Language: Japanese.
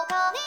お